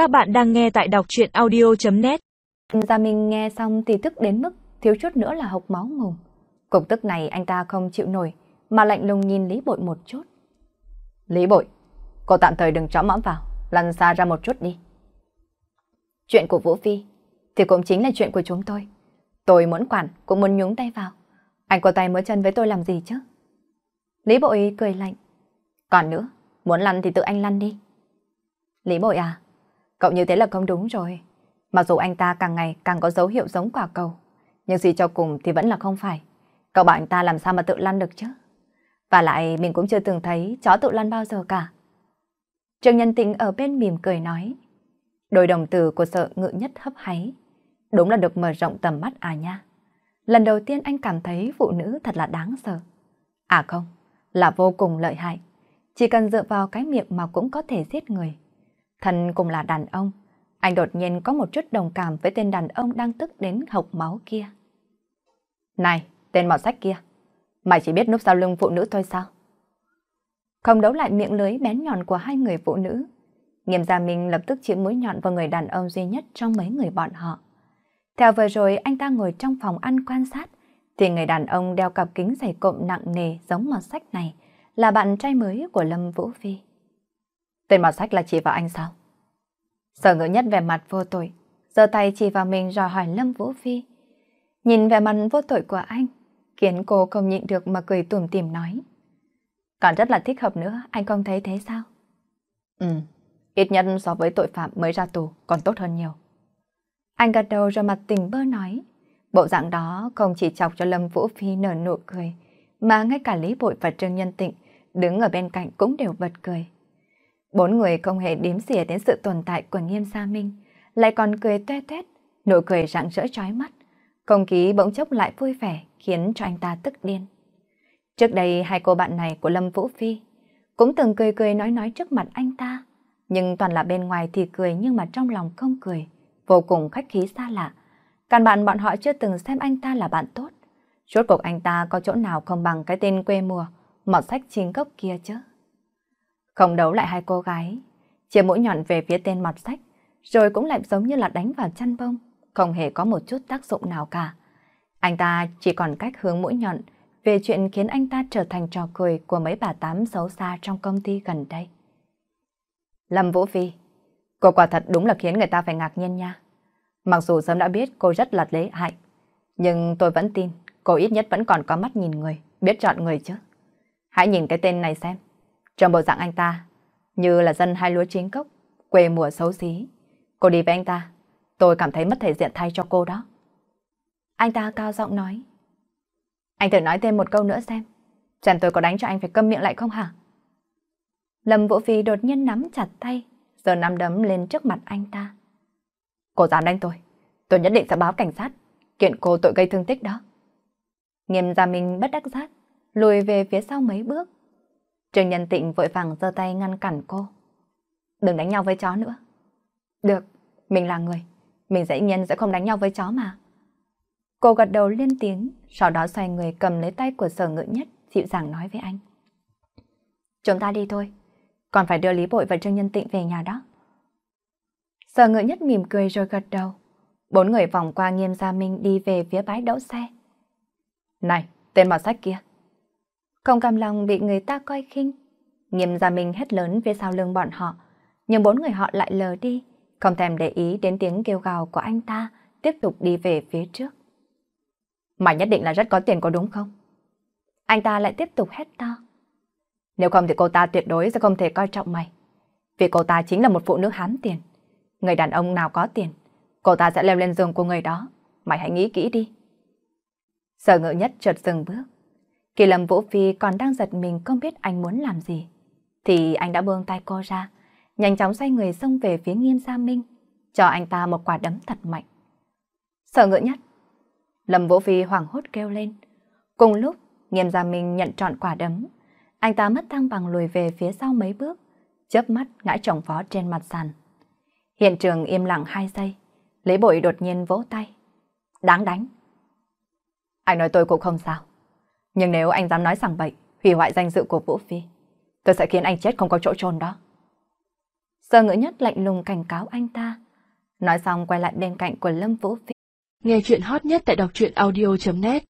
Các bạn đang nghe tại đọc chuyện audio.net Gia Minh nghe xong thì tức đến mức thiếu chút nữa là hộc máu mồm. Cục tức này anh ta không chịu nổi mà lạnh lùng nhìn Lý Bội một chút. Lý Bội, cô tạm thời đừng chõ mõm vào, lăn xa ra một chút đi. Chuyện của Vũ Phi thì cũng chính là chuyện của chúng tôi. Tôi muốn quản, cũng muốn nhúng tay vào. Anh có tay mới chân với tôi làm gì chứ? Lý Bội cười lạnh. Còn nữa, muốn lăn thì tự anh lăn đi. Lý Bội à, cậu như thế là không đúng rồi. Mặc dù anh ta càng ngày càng có dấu hiệu giống quả cầu, nhưng gì cho cùng thì vẫn là không phải. Cậu bảo anh ta làm sao mà tự lăn được chứ? Và lại mình cũng chưa từng thấy chó tự lăn bao giờ cả. Trương Nhân Tĩnh ở bên mỉm cười nói. Đôi đồng từ của sợ ngự nhất hấp háy. Đúng là được mở rộng tầm mắt à nha. Lần đầu tiên anh cảm thấy phụ nữ thật là đáng sợ. À không, là vô cùng lợi hại. Chỉ cần dựa vào cái miệng mà cũng có thể giết người. Thân cùng là đàn ông, anh đột nhiên có một chút đồng cảm với tên đàn ông đang tức đến hộc máu kia. Này, tên mọt sách kia, mày chỉ biết núp sau lưng phụ nữ thôi sao? Không đấu lại miệng lưới bén nhọn của hai người phụ nữ. Nghiêm gia Minh lập tức chĩa mũi nhọn vào người đàn ông duy nhất trong mấy người bọn họ. Theo vừa rồi anh ta ngồi trong phòng ăn quan sát, thì người đàn ông đeo cặp kính dày cộm nặng nề giống mọt sách này là bạn trai mới của Lâm Vũ Phi. Tên mọt sách là chị và anh sao? Sở ngữ nhất vẻ mặt vô tội, giơ tay chỉ vào mình rồi hỏi Lâm Vũ Phi. Nhìn vẻ mặt vô tội của anh, khiến cô không nhịn được mà cười tủm tỉm nói. Còn rất là thích hợp nữa, anh không thấy thế sao? Ừ, ít nhất so với tội phạm mới ra tù còn tốt hơn nhiều. Anh gật đầu rồi mặt tình bơ nói. Bộ dạng đó không chỉ chọc cho Lâm Vũ Phi nở nụ cười, mà ngay cả Lý Bội và Trương Nhân Tịnh đứng ở bên cạnh cũng đều bật cười. Bốn người không hề đếm xỉa đến sự tồn tại của Nghiêm gia Minh, lại còn cười toe toét, nụ cười rạng rỡ chói mắt. Không khí bỗng chốc lại vui vẻ, khiến cho anh ta tức điên. Trước đây hai cô bạn này của Lâm Vũ Phi cũng từng cười cười nói nói trước mặt anh ta, nhưng toàn là bên ngoài thì cười nhưng mà trong lòng không cười, vô cùng khách khí xa lạ. Căn bạn bọn họ chưa từng xem anh ta là bạn tốt. Rốt cuộc anh ta có chỗ nào không bằng cái tên quê mùa, mọt sách chính gốc kia chứ. Không đấu lại hai cô gái, chia mũi nhọn về phía tên mọt sách, rồi cũng lại giống như là đánh vào chăn bông, không hề có một chút tác dụng nào cả. Anh ta chỉ còn cách hướng mũi nhọn về chuyện khiến anh ta trở thành trò cười của mấy bà tám xấu xa trong công ty gần đây. Lâm Vũ Phi, cô quả thật đúng là khiến người ta phải ngạc nhiên nha. Mặc dù sớm đã biết cô rất là lễ hại, nhưng tôi vẫn tin cô ít nhất vẫn còn có mắt nhìn người, biết chọn người chứ. Hãy nhìn cái tên này xem. Trong bộ dạng anh ta, như là dân hai lúa chính cốc, quê mùa xấu xí. Cô đi với anh ta, tôi cảm thấy mất thể diện thay cho cô đó. Anh ta cao giọng nói. Anh thử nói thêm một câu nữa xem. Chẳng tôi có đánh cho anh phải câm miệng lại không hả? Lâm Vũ Phi đột nhiên nắm chặt tay, giờ nắm đấm lên trước mặt anh ta. Cô dám đánh tôi, tôi nhất định sẽ báo cảnh sát, kiện cô tội gây thương tích đó. Nghiêm gia Minh bất đắc giác, lùi về phía sau mấy bước. Trương Nhân Tịnh vội vàng giơ tay ngăn cản cô. Đừng đánh nhau với chó nữa. Được, mình là người, mình dễ nhiên sẽ không đánh nhau với chó mà. Cô gật đầu lên tiếng, sau đó xoay người cầm lấy tay của sở ngự nhất, dịu dàng nói với anh. Chúng ta đi thôi, còn phải đưa Lý Bội và Trương Nhân Tịnh về nhà đó. Sở ngự nhất mỉm cười rồi gật đầu. Bốn người vòng qua nghiêm gia Minh đi về phía bãi đậu xe. Này, tên mọt sách kia. Không cam lòng bị người ta coi khinh. Nghiêm gia mình hét lớn phía sau lưng bọn họ. Nhưng bốn người họ lại lờ đi, không thèm để ý đến tiếng kêu gào của anh ta, tiếp tục đi về phía trước. Mày nhất định là rất có tiền có đúng không? Anh ta lại tiếp tục hét to. Nếu không thì cô ta tuyệt đối sẽ không thể coi trọng mày. Vì cô ta chính là một phụ nữ hám tiền. Người đàn ông nào có tiền, cô ta sẽ leo lên giường của người đó. Mày hãy nghĩ kỹ đi. Sở ngự nhất chợt dừng bước. Kỳ lâm Vũ Phi còn đang giật mình không biết anh muốn làm gì. Thì anh đã buông tay cô ra, nhanh chóng xoay người xông về phía nghiêm gia Minh, cho anh ta một quả đấm thật mạnh. Sở ngự nhất. Lâm Vũ Phi hoảng hốt kêu lên. Cùng lúc, nghiêm gia Minh nhận trọn quả đấm. Anh ta mất thăng bằng lùi về phía sau mấy bước, chớp mắt ngã chồng phó trên mặt sàn. Hiện trường im lặng hai giây, Lý Bội đột nhiên vỗ tay. Đáng đánh. Anh nói tôi cũng không sao. Nhưng nếu anh dám nói sằng bậy, hủy hoại danh dự của Vũ Phi, tôi sẽ khiến anh chết không có chỗ chôn đó. Sơ ngữ nhất lạnh lùng cảnh cáo anh ta. Nói xong quay lại bên cạnh của Lâm Vũ Phi. Nghe chuyện hot nhất tại đọc truyện audio.net